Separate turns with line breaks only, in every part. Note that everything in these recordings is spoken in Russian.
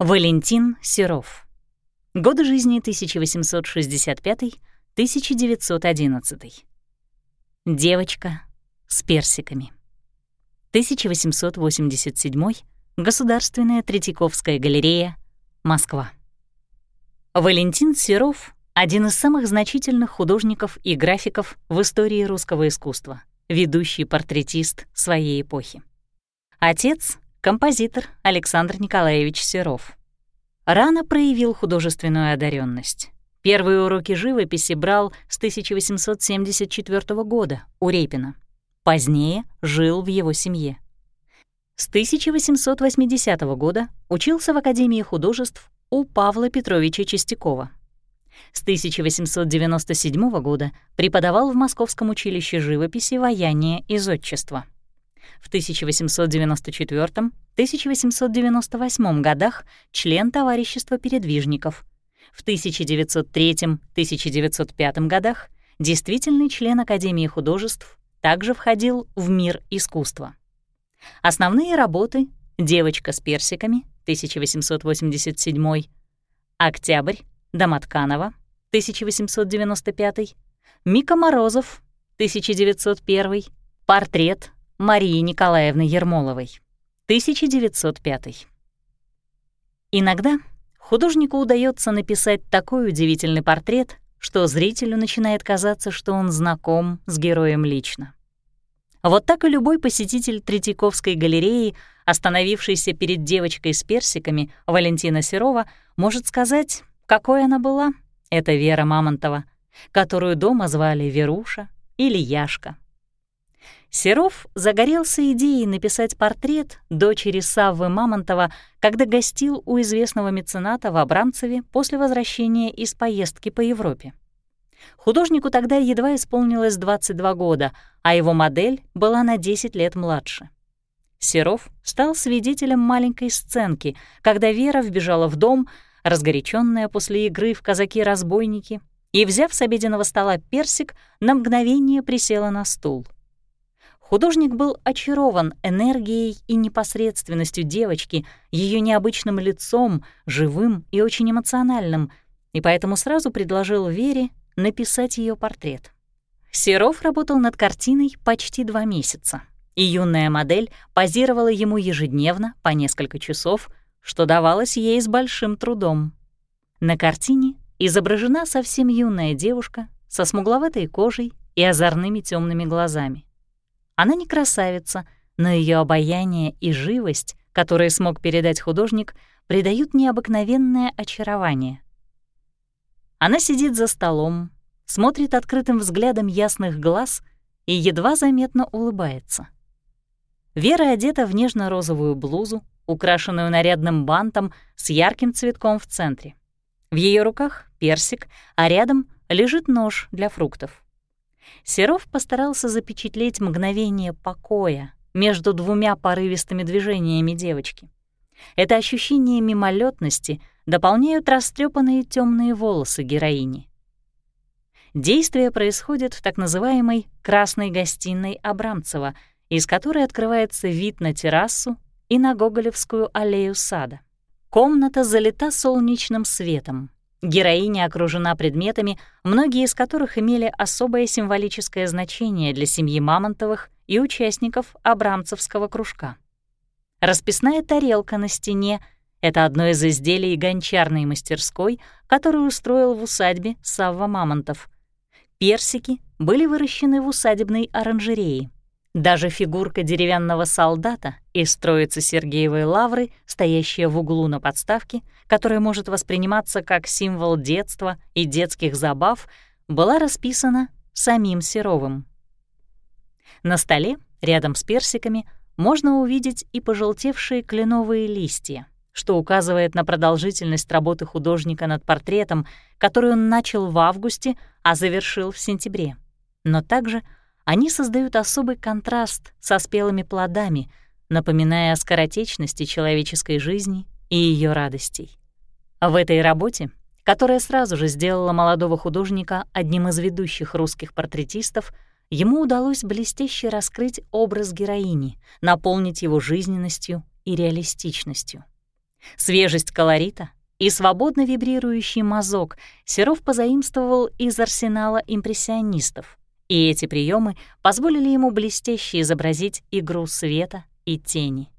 Валентин Серов. Годы жизни 1865-1911. Девочка с персиками. 1887. Государственная Третьяковская галерея, Москва. Валентин Серов — один из самых значительных художников и графиков в истории русского искусства, ведущий портретист своей эпохи. Отец — композитор Александр Николаевич Серов. Рано проявил художественную одаренность. Первые уроки живописи брал с 1874 года у Репина. Позднее жил в его семье. С 1880 года учился в Академии художеств у Павла Петровича Чистякова. С 1897 года преподавал в Московском училище живописи, ваяния и зодчества. В 1894-1898 годах член Товарищества передвижников. В 1903-1905 годах действительный член Академии художеств также входил в мир искусства. Основные работы «Девочка с персиками» 1887, «Октябрь» Домотканова 1895, Мика Морозов 1901, портрет Марии Николаевны Ермоловой 1905. Иногда художнику удается написать такой удивительный портрет, что зрителю начинает казаться, что он знаком с героем лично. Вот так и любой посетитель Третьяковской галереи, остановившийся перед девочкой с персиками Валентина Серова, может сказать, какой она была, это Вера Мамонтова, которую дома звали Веруша или Яшка. Серов загорелся идеей написать портрет дочери Саввы Мамонтова, когда гостил у известного мецената в Абрамцеве после возвращения из поездки по Европе. Художнику тогда едва исполнилось 22 года, а его модель была на 10 лет младше. Серов стал свидетелем маленькой сценки, когда Вера вбежала в дом, разгоряченная после игры в казаки-разбойники, и, взяв с обеденного стола персик, на мгновение присела на стул. Художник был очарован энергией и непосредственностью девочки, ее необычным лицом, живым и очень эмоциональным, и поэтому сразу предложил Вере написать ее портрет. Серов работал над картиной почти два месяца, и юная модель позировала ему ежедневно по несколько часов, что давалось ей с большим трудом. На картине изображена совсем юная девушка со смугловатой кожей и озорными темными глазами. Она не красавица, но ее обаяние и живость, которые смог передать художник, придают необыкновенное очарование. Она сидит за столом, смотрит открытым взглядом ясных глаз и едва заметно улыбается. Вера одета в нежно-розовую блузу, украшенную нарядным бантом с ярким цветком в центре. В ее руках персик, а рядом лежит нож для фруктов. Серов постарался запечатлеть мгновение покоя между двумя порывистыми движениями девочки. Это ощущение мимолетности дополняют растрепанные темные волосы героини. Действие происходит в так называемой «красной гостиной Абрамцева», из которой открывается вид на террасу и на Гоголевскую аллею сада. Комната залита солнечным светом. Героиня окружена предметами, многие из которых имели особое символическое значение для семьи Мамонтовых и участников Абрамцевского кружка. Расписная тарелка на стене — это одно из изделий гончарной мастерской, которую устроил в усадьбе Савва Мамонтов. Персики были выращены в усадебной оранжерее. Даже фигурка деревянного солдата из троицы Сергеевой лавры, стоящая в углу на подставке, которая может восприниматься как символ детства и детских забав, была расписана самим Серовым. На столе, рядом с персиками, можно увидеть и пожелтевшие кленовые листья что указывает на продолжительность работы художника над портретом, который он начал в августе, а завершил в сентябре. Но также они создают особый контраст со спелыми плодами, напоминая о скоротечности человеческой жизни и ее радостей. В этой работе, которая сразу же сделала молодого художника одним из ведущих русских портретистов, ему удалось блестяще раскрыть образ героини, наполнить его жизненностью и реалистичностью. Свежесть колорита и свободно вибрирующий мазок Серов позаимствовал из арсенала импрессионистов, и эти приемы позволили ему блестяще изобразить игру света и тени.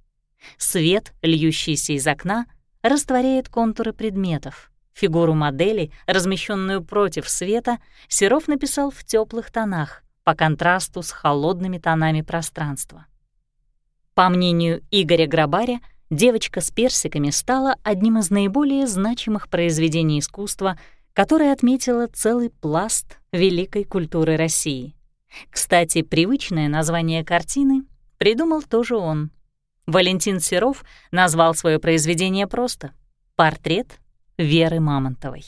Свет, льющийся из окна, растворяет контуры предметов. Фигуру модели, размещенную против света, Серов написал в теплых тонах, по контрасту с холодными тонами пространства. По мнению Игоря Грабаря, «Девочка с персиками» стала одним из наиболее значимых произведений искусства, которое отметило целый пласт великой культуры России. Кстати, привычное название картины придумал тоже он. Валентин Серов назвал свое произведение просто «Портрет Веры Мамонтовой».